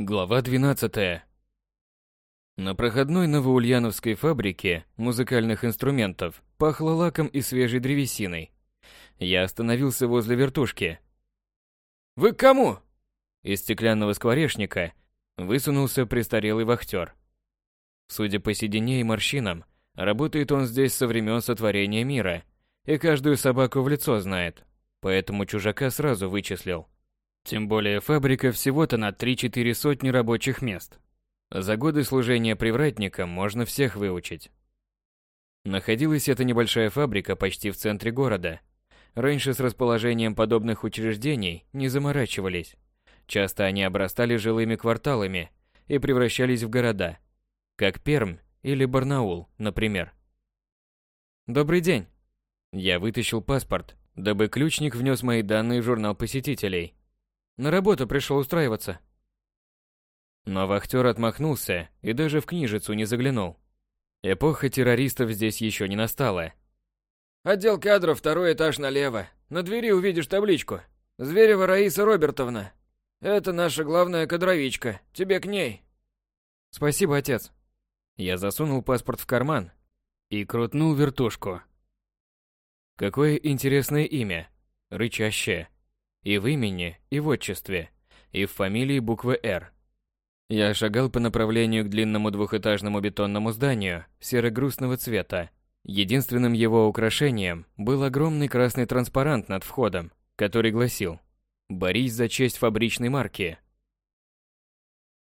Глава 12. На проходной новоульяновской фабрике музыкальных инструментов пахло лаком и свежей древесиной. Я остановился возле вертушки. «Вы к кому?» Из стеклянного скворечника высунулся престарелый вахтер. Судя по седине и морщинам, работает он здесь со времен сотворения мира и каждую собаку в лицо знает, поэтому чужака сразу вычислил. Тем более фабрика всего-то на 3-4 сотни рабочих мест. За годы служения привратником можно всех выучить. Находилась эта небольшая фабрика почти в центре города. Раньше с расположением подобных учреждений не заморачивались. Часто они обрастали жилыми кварталами и превращались в города, как Пермь или Барнаул, например. «Добрый день!» Я вытащил паспорт, дабы ключник внес мои данные в журнал посетителей. На работу пришел устраиваться. Но вахтер отмахнулся и даже в книжицу не заглянул. Эпоха террористов здесь еще не настала. Отдел кадров, второй этаж налево. На двери увидишь табличку. Зверева Раиса Робертовна. Это наша главная кадровичка. Тебе к ней. Спасибо, отец. Я засунул паспорт в карман и крутнул вертушку. Какое интересное имя. Рычащее. И в имени, и в отчестве, и в фамилии буквы «Р». Я шагал по направлению к длинному двухэтажному бетонному зданию серо-грустного цвета. Единственным его украшением был огромный красный транспарант над входом, который гласил «Борись за честь фабричной марки».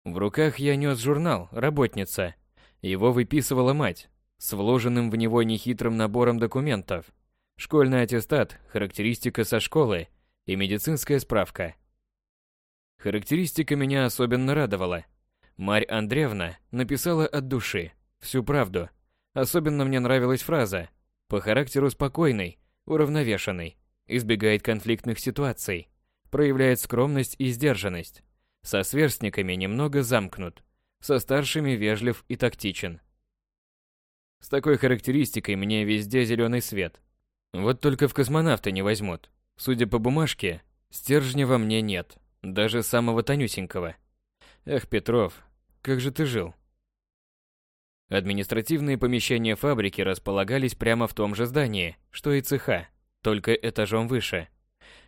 В руках я нес журнал «Работница». Его выписывала мать, с вложенным в него нехитрым набором документов. Школьный аттестат, характеристика со школы – и медицинская справка. Характеристика меня особенно радовала. Марь Андреевна написала от души, всю правду. Особенно мне нравилась фраза «по характеру спокойный, уравновешенный, избегает конфликтных ситуаций, проявляет скромность и сдержанность, со сверстниками немного замкнут, со старшими вежлив и тактичен». С такой характеристикой мне везде зеленый свет. Вот только в космонавты не возьмут. Судя по бумажке, стержня во мне нет, даже самого тонюсенького. Эх, Петров, как же ты жил? Административные помещения фабрики располагались прямо в том же здании, что и цеха, только этажом выше.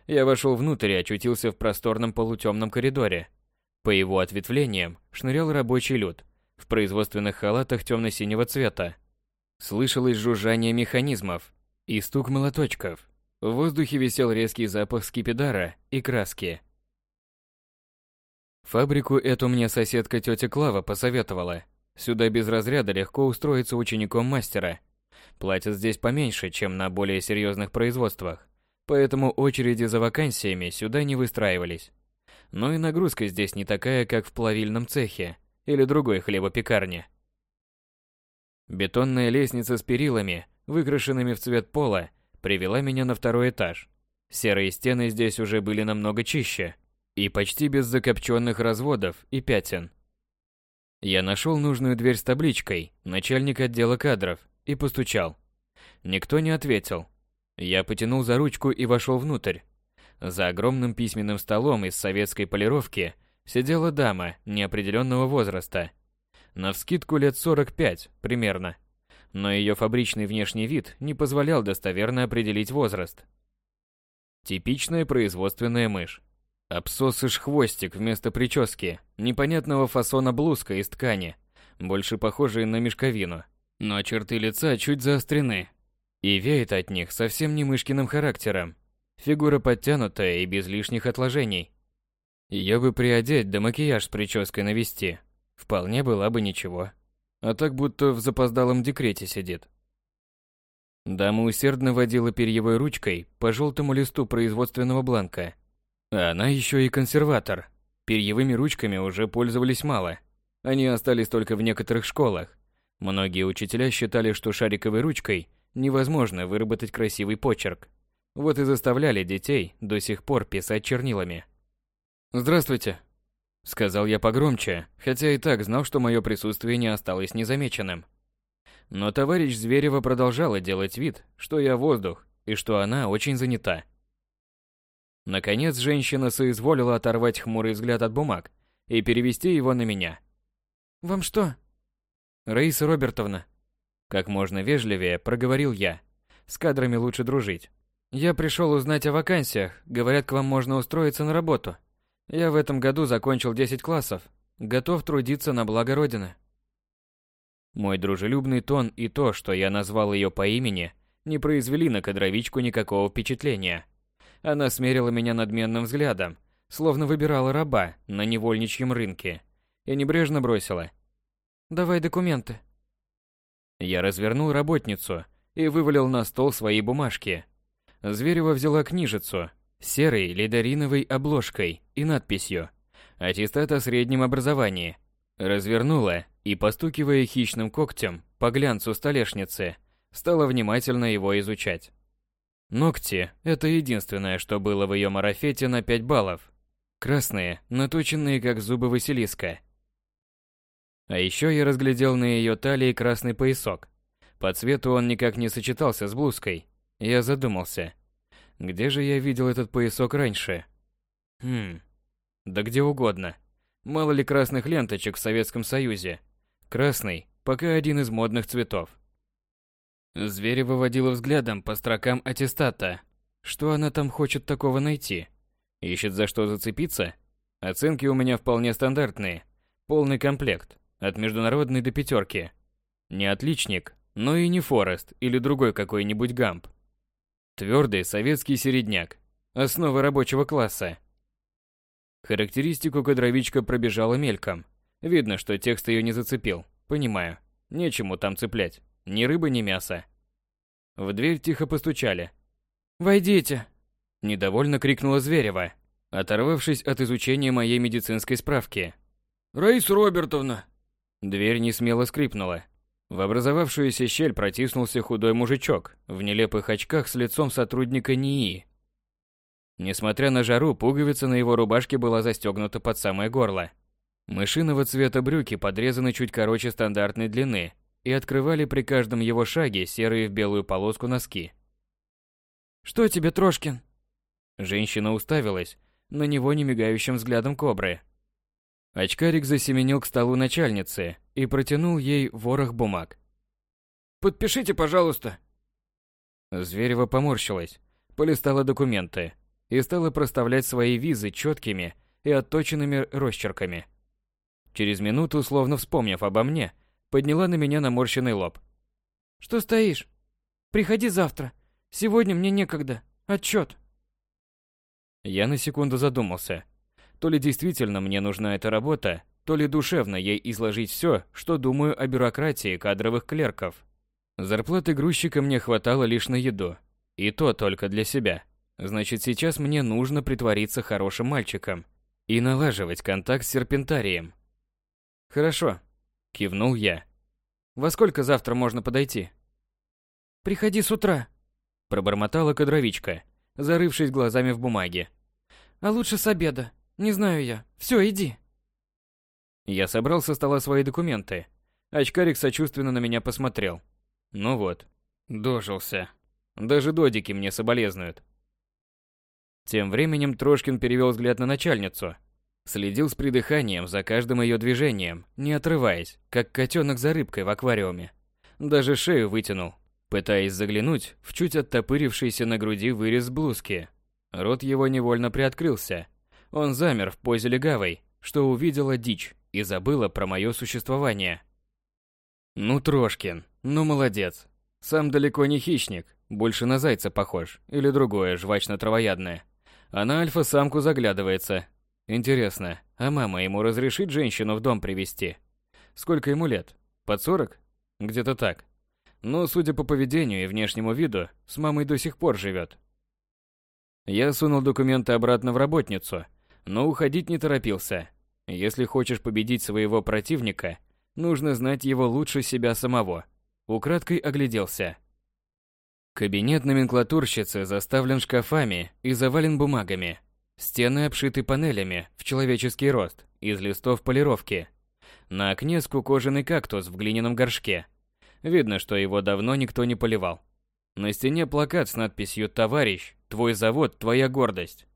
Я вошел внутрь и очутился в просторном полутемном коридоре. По его ответвлениям шнырял рабочий люд в производственных халатах темно-синего цвета. Слышалось жужжание механизмов и стук молоточков. В воздухе висел резкий запах скипидара и краски. Фабрику эту мне соседка тетя Клава посоветовала. Сюда без разряда легко устроиться учеником мастера. Платят здесь поменьше, чем на более серьезных производствах, поэтому очереди за вакансиями сюда не выстраивались. Но и нагрузка здесь не такая, как в плавильном цехе или другой хлебопекарне. Бетонная лестница с перилами, выкрашенными в цвет пола, привела меня на второй этаж. Серые стены здесь уже были намного чище и почти без закопченных разводов и пятен. Я нашел нужную дверь с табличкой «Начальник отдела кадров» и постучал. Никто не ответил. Я потянул за ручку и вошел внутрь. За огромным письменным столом из советской полировки сидела дама неопределенного возраста. Навскидку лет 45 примерно но ее фабричный внешний вид не позволял достоверно определить возраст. Типичная производственная мышь. Обсосыш хвостик вместо прически, непонятного фасона блузка из ткани, больше похожей на мешковину, но черты лица чуть заострены. И веет от них совсем не мышкиным характером. Фигура подтянутая и без лишних отложений. Ее бы приодеть да макияж с прической навести. Вполне была бы ничего а так будто в запоздалом декрете сидит. Дама усердно водила перьевой ручкой по желтому листу производственного бланка. А она еще и консерватор. Перьевыми ручками уже пользовались мало. Они остались только в некоторых школах. Многие учителя считали, что шариковой ручкой невозможно выработать красивый почерк. Вот и заставляли детей до сих пор писать чернилами. «Здравствуйте», Сказал я погромче, хотя и так знал, что мое присутствие не осталось незамеченным. Но товарищ Зверева продолжала делать вид, что я воздух и что она очень занята. Наконец женщина соизволила оторвать хмурый взгляд от бумаг и перевести его на меня. «Вам что?» «Раиса Робертовна», — как можно вежливее проговорил я. «С кадрами лучше дружить. Я пришел узнать о вакансиях. Говорят, к вам можно устроиться на работу. Я в этом году закончил 10 классов. Готов трудиться на благо Родины». Мой дружелюбный тон и то, что я назвал ее по имени, не произвели на кадровичку никакого впечатления. Она смерила меня надменным взглядом, словно выбирала раба на невольничьем рынке, и небрежно бросила. «Давай документы». Я развернул работницу и вывалил на стол свои бумажки. Зверева взяла книжицу серой лидариновой обложкой и надписью «Аттестат о среднем образовании». Развернула и, постукивая хищным когтем по глянцу столешницы, стала внимательно его изучать. Ногти – это единственное, что было в ее марафете на 5 баллов. Красные, наточенные как зубы Василиска. А еще я разглядел на ее талии красный поясок. По цвету он никак не сочетался с блузкой. Я задумался. Где же я видел этот поясок раньше? Хм, да где угодно. Мало ли красных ленточек в Советском Союзе. Красный – пока один из модных цветов. Зверева водила взглядом по строкам аттестата. Что она там хочет такого найти? Ищет за что зацепиться? Оценки у меня вполне стандартные. Полный комплект. От международной до пятерки. Не отличник, но и не Форест или другой какой-нибудь гамп. Твердый советский середняк. Основа рабочего класса. Характеристику кадровичка пробежала мельком. Видно, что текст ее не зацепил. Понимаю. Нечему там цеплять. Ни рыба, ни мясо. В дверь тихо постучали. «Войдите!» Недовольно крикнула Зверева, оторвавшись от изучения моей медицинской справки. «Раиса Робертовна!» Дверь не смело скрипнула. В образовавшуюся щель протиснулся худой мужичок в нелепых очках с лицом сотрудника НИИ. Несмотря на жару, пуговица на его рубашке была застегнута под самое горло. Мышиного цвета брюки подрезаны чуть короче стандартной длины и открывали при каждом его шаге серые в белую полоску носки. «Что тебе, Трошкин?» Женщина уставилась на него немигающим взглядом кобры. Очкарик засеменил к столу начальницы и протянул ей ворох бумаг. «Подпишите, пожалуйста». Зверева поморщилась, полистала документы и стала проставлять свои визы четкими и отточенными росчерками. Через минуту, словно вспомнив обо мне, подняла на меня наморщенный лоб. «Что стоишь? Приходи завтра. Сегодня мне некогда. Отчет». Я на секунду задумался. То ли действительно мне нужна эта работа, то ли душевно ей изложить все, что думаю о бюрократии кадровых клерков. Зарплаты грузчика мне хватало лишь на еду. И то только для себя. Значит, сейчас мне нужно притвориться хорошим мальчиком и налаживать контакт с серпентарием. Хорошо, кивнул я. Во сколько завтра можно подойти? Приходи с утра, пробормотала кадровичка, зарывшись глазами в бумаге. А лучше с обеда. Не знаю я. Все, иди. Я собрал со стола свои документы. Очкарик сочувственно на меня посмотрел. Ну вот, дожился. Даже додики мне соболезнуют. Тем временем Трошкин перевел взгляд на начальницу. Следил с придыханием за каждым ее движением, не отрываясь, как котенок за рыбкой в аквариуме. Даже шею вытянул, пытаясь заглянуть в чуть оттопырившийся на груди вырез блузки. Рот его невольно приоткрылся. Он замер в позе легавой, что увидела дичь и забыла про мое существование. Ну, Трошкин, ну молодец. Сам далеко не хищник, больше на зайца похож, или другое жвачно-травоядное. А на альфа-самку заглядывается. Интересно, а мама ему разрешит женщину в дом привести? Сколько ему лет? Под сорок? Где-то так. Но, судя по поведению и внешнему виду, с мамой до сих пор живет. Я сунул документы обратно в работницу, но уходить не торопился. Если хочешь победить своего противника, нужно знать его лучше себя самого. Украдкой огляделся. Кабинет номенклатурщицы заставлен шкафами и завален бумагами. Стены обшиты панелями в человеческий рост из листов полировки. На окне скукоженный кактус в глиняном горшке. Видно, что его давно никто не поливал. На стене плакат с надписью «Товарищ, твой завод, твоя гордость».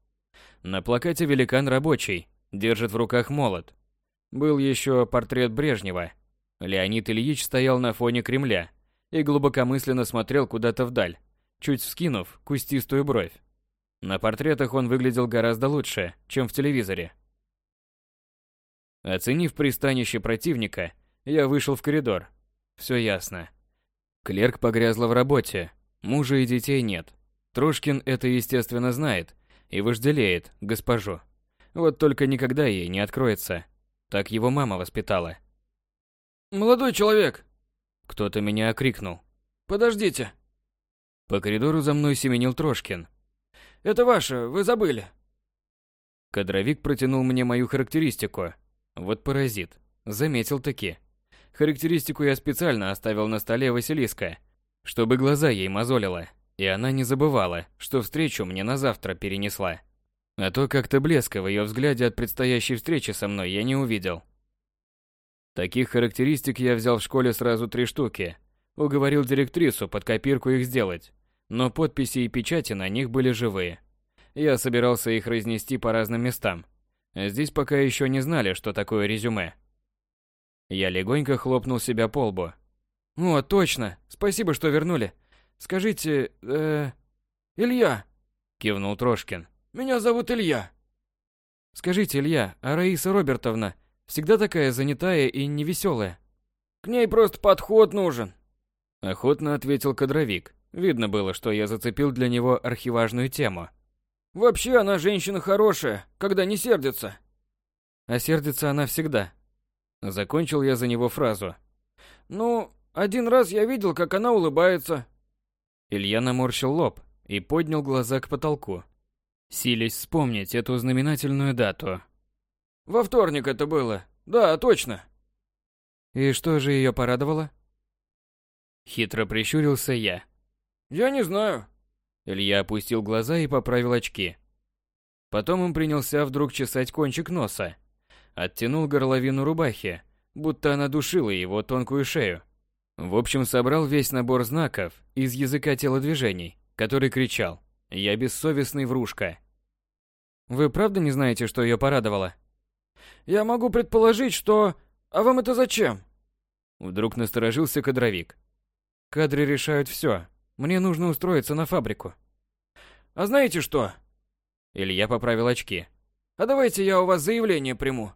На плакате великан рабочий, держит в руках молот, Был еще портрет Брежнева. Леонид Ильич стоял на фоне Кремля и глубокомысленно смотрел куда-то вдаль, чуть вскинув кустистую бровь. На портретах он выглядел гораздо лучше, чем в телевизоре. Оценив пристанище противника, я вышел в коридор. Все ясно. Клерк погрязла в работе, мужа и детей нет. Трошкин это, естественно, знает и вожделеет госпожу. Вот только никогда ей не откроется. Так его мама воспитала. «Молодой человек!» Кто-то меня окрикнул. «Подождите!» По коридору за мной семенил Трошкин. «Это ваше, вы забыли!» Кадровик протянул мне мою характеристику. Вот паразит. Заметил таки. Характеристику я специально оставил на столе Василиска, чтобы глаза ей мозолило, и она не забывала, что встречу мне на завтра перенесла. А то как-то блеска в ее взгляде от предстоящей встречи со мной я не увидел. Таких характеристик я взял в школе сразу три штуки. Уговорил директрису под копирку их сделать, но подписи и печати на них были живые. Я собирался их разнести по разным местам. Здесь пока еще не знали, что такое резюме. Я легонько хлопнул себя по лбу. «О, точно! Спасибо, что вернули. Скажите, э... Илья!» Кивнул Трошкин. Меня зовут Илья. Скажите, Илья, а Раиса Робертовна всегда такая занятая и невеселая? К ней просто подход нужен. Охотно ответил кадровик. Видно было, что я зацепил для него архиважную тему. Вообще она женщина хорошая, когда не сердится. А сердится она всегда. Закончил я за него фразу. Ну, один раз я видел, как она улыбается. Илья наморщил лоб и поднял глаза к потолку силясь вспомнить эту знаменательную дату. Во вторник это было. Да, точно. И что же ее порадовало? Хитро прищурился я. Я не знаю. Илья опустил глаза и поправил очки. Потом он принялся вдруг чесать кончик носа. Оттянул горловину рубахи, будто она душила его тонкую шею. В общем, собрал весь набор знаков из языка телодвижений, который кричал я бессовестный врушка. Вы правда не знаете, что ее порадовало? Я могу предположить, что... А вам это зачем? Вдруг насторожился кадровик. Кадры решают все. Мне нужно устроиться на фабрику. А знаете что? Илья поправил очки. А давайте я у вас заявление приму.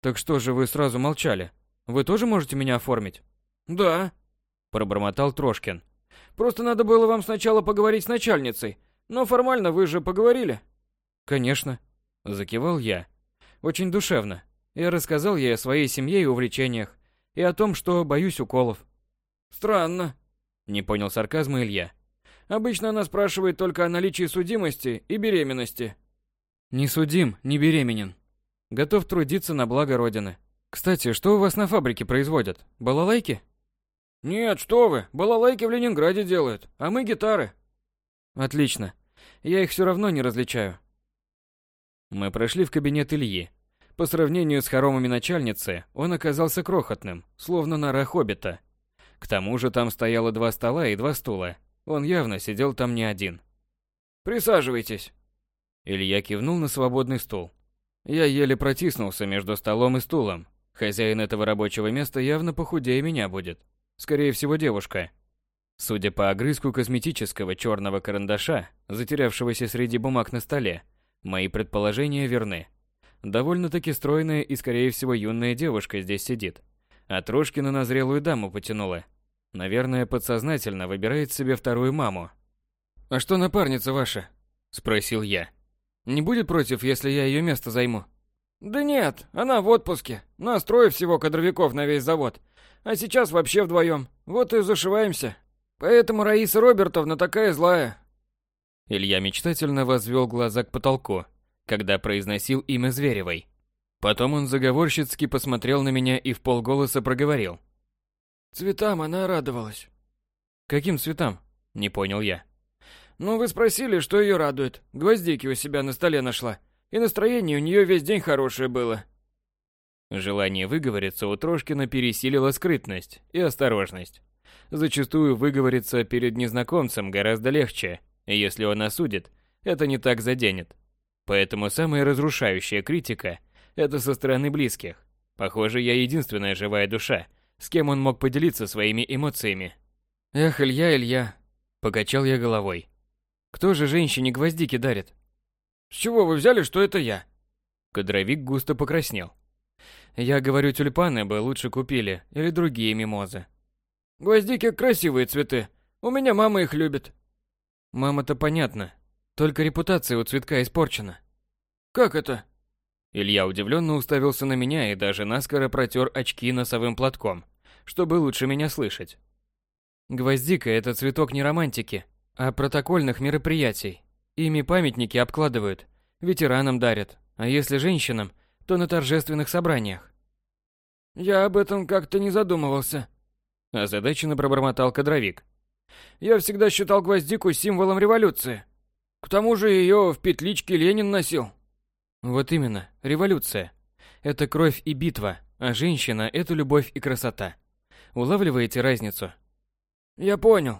Так что же вы сразу молчали? Вы тоже можете меня оформить? Да. Пробормотал Трошкин. Просто надо было вам сначала поговорить с начальницей. Но формально вы же поговорили. Конечно, закивал я. Очень душевно. Я рассказал ей о своей семье и увлечениях, и о том, что боюсь уколов. Странно, не понял сарказма Илья. Обычно она спрашивает только о наличии судимости и беременности. Не судим, не беременен. Готов трудиться на благо Родины. Кстати, что у вас на фабрике производят? Балалайки? Нет, что вы, балалайки в Ленинграде делают, а мы гитары. Отлично. Я их все равно не различаю. Мы прошли в кабинет Ильи. По сравнению с хоромами начальницы, он оказался крохотным, словно нора хоббита. К тому же там стояло два стола и два стула. Он явно сидел там не один. «Присаживайтесь». Илья кивнул на свободный стул. Я еле протиснулся между столом и стулом. Хозяин этого рабочего места явно похудее меня будет. Скорее всего, девушка. Судя по огрызку косметического черного карандаша, затерявшегося среди бумаг на столе, мои предположения верны. Довольно-таки стройная и, скорее всего, юная девушка здесь сидит. А Трошкина на зрелую даму потянула. Наверное, подсознательно выбирает себе вторую маму. «А что напарница ваша?» – спросил я. «Не будет против, если я ее место займу?» «Да нет, она в отпуске. Нас трое всего кадровиков на весь завод. А сейчас вообще вдвоем. Вот и зашиваемся. Поэтому Раиса Робертовна такая злая. Илья мечтательно возвел глаза к потолку, когда произносил имя Зверевой. Потом он заговорщицки посмотрел на меня и в полголоса проговорил. Цветам она радовалась. Каким цветам? Не понял я. Ну, вы спросили, что ее радует. Гвоздики у себя на столе нашла. И настроение у нее весь день хорошее было. Желание выговориться у Трошкина пересилило скрытность и осторожность. Зачастую выговориться перед незнакомцем гораздо легче, если он осудит, это не так заденет. Поэтому самая разрушающая критика – Это со стороны близких. Похоже, я единственная живая душа, с кем он мог поделиться своими эмоциями. Эх, Илья, Илья, покачал я головой. Кто же женщине гвоздики дарит? С чего вы взяли, что это я? Кадровик густо покраснел. Я говорю, тюльпаны бы лучше купили или другие мимозы. Гвоздики красивые цветы. У меня мама их любит. Мама-то понятно. Только репутация у цветка испорчена. Как это? Илья удивленно уставился на меня и даже наскоро протер очки носовым платком, чтобы лучше меня слышать. Гвоздика – это цветок не романтики, а протокольных мероприятий. Ими памятники обкладывают, ветеранам дарят, а если женщинам, то на торжественных собраниях. Я об этом как-то не задумывался. Озадаченно пробормотал кадровик. Я всегда считал гвоздику символом революции. К тому же ее в петличке Ленин носил. Вот именно, революция. Это кровь и битва, а женщина – это любовь и красота. Улавливаете разницу? Я понял.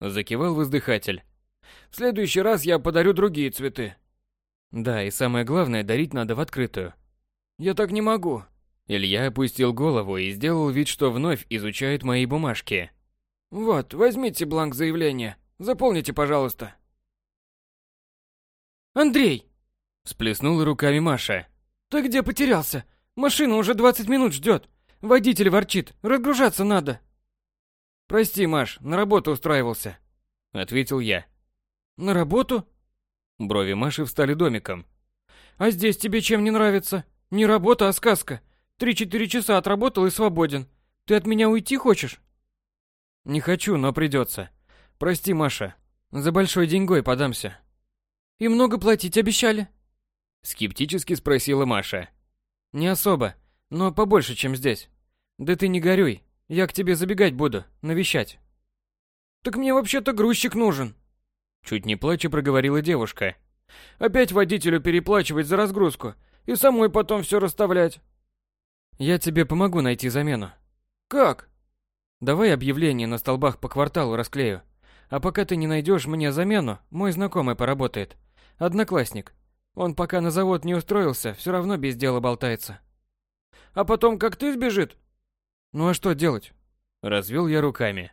Закивал воздыхатель. В следующий раз я подарю другие цветы. Да, и самое главное, дарить надо в открытую. Я так не могу. Илья опустил голову и сделал вид, что вновь изучает мои бумажки. Вот, возьмите бланк заявления. Заполните, пожалуйста. Андрей! Сплеснула руками Маша. Ты где потерялся? Машина уже 20 минут ждет. Водитель ворчит. Разгружаться надо. Прости, Маш, на работу устраивался. Ответил я. На работу? Брови Маши встали домиком. А здесь тебе чем не нравится? Не работа, а сказка. Три-четыре часа отработал и свободен. Ты от меня уйти хочешь? Не хочу, но придется. Прости, Маша. За большой деньгой подамся. И много платить обещали? Скептически спросила Маша. Не особо, но побольше, чем здесь. Да ты не горюй, я к тебе забегать буду, навещать. Так мне вообще-то грузчик нужен. Чуть не плача проговорила девушка. Опять водителю переплачивать за разгрузку и самой потом все расставлять. Я тебе помогу найти замену. Как? Давай объявление на столбах по кварталу расклею. А пока ты не найдешь мне замену, мой знакомый поработает. Одноклассник. Он пока на завод не устроился, все равно без дела болтается. А потом как ты сбежит? Ну а что делать? Развел я руками.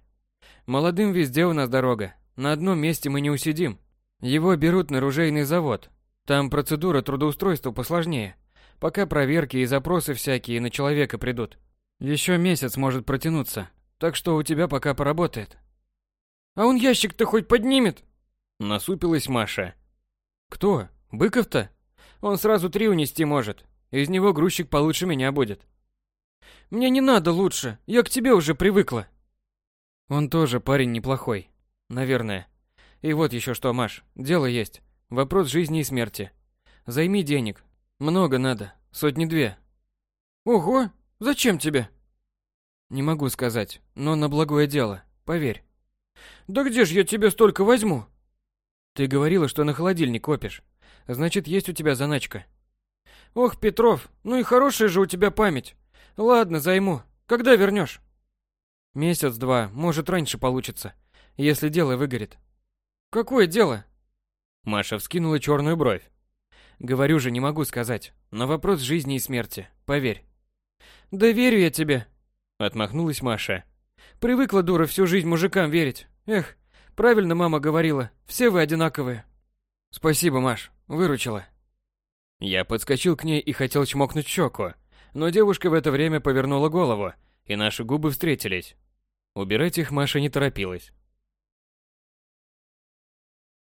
Молодым везде у нас дорога. На одном месте мы не усидим. Его берут на ружейный завод. Там процедура трудоустройства посложнее. Пока проверки и запросы всякие на человека придут. Еще месяц может протянуться. Так что у тебя пока поработает. А он ящик-то хоть поднимет? Насупилась Маша. Кто? Быков-то? Он сразу три унести может. Из него грузчик получше меня будет. Мне не надо лучше. Я к тебе уже привыкла. Он тоже парень неплохой. Наверное. И вот еще что, Маш. Дело есть. Вопрос жизни и смерти. Займи денег. Много надо. Сотни-две. Ого! Зачем тебе? Не могу сказать, но на благое дело. Поверь. Да где же я тебе столько возьму? Ты говорила, что на холодильник копишь. Значит, есть у тебя заначка. Ох, Петров, ну и хорошая же у тебя память. Ладно, займу. Когда вернешь? Месяц-два, может, раньше получится, если дело выгорит. Какое дело? Маша вскинула черную бровь. Говорю же, не могу сказать, но вопрос жизни и смерти, поверь. Да верю я тебе. Отмахнулась Маша. Привыкла дура всю жизнь мужикам верить. Эх, правильно мама говорила, все вы одинаковые. Спасибо, Маш, выручила. Я подскочил к ней и хотел чмокнуть щеку, но девушка в это время повернула голову, и наши губы встретились. Убирать их Маша не торопилась.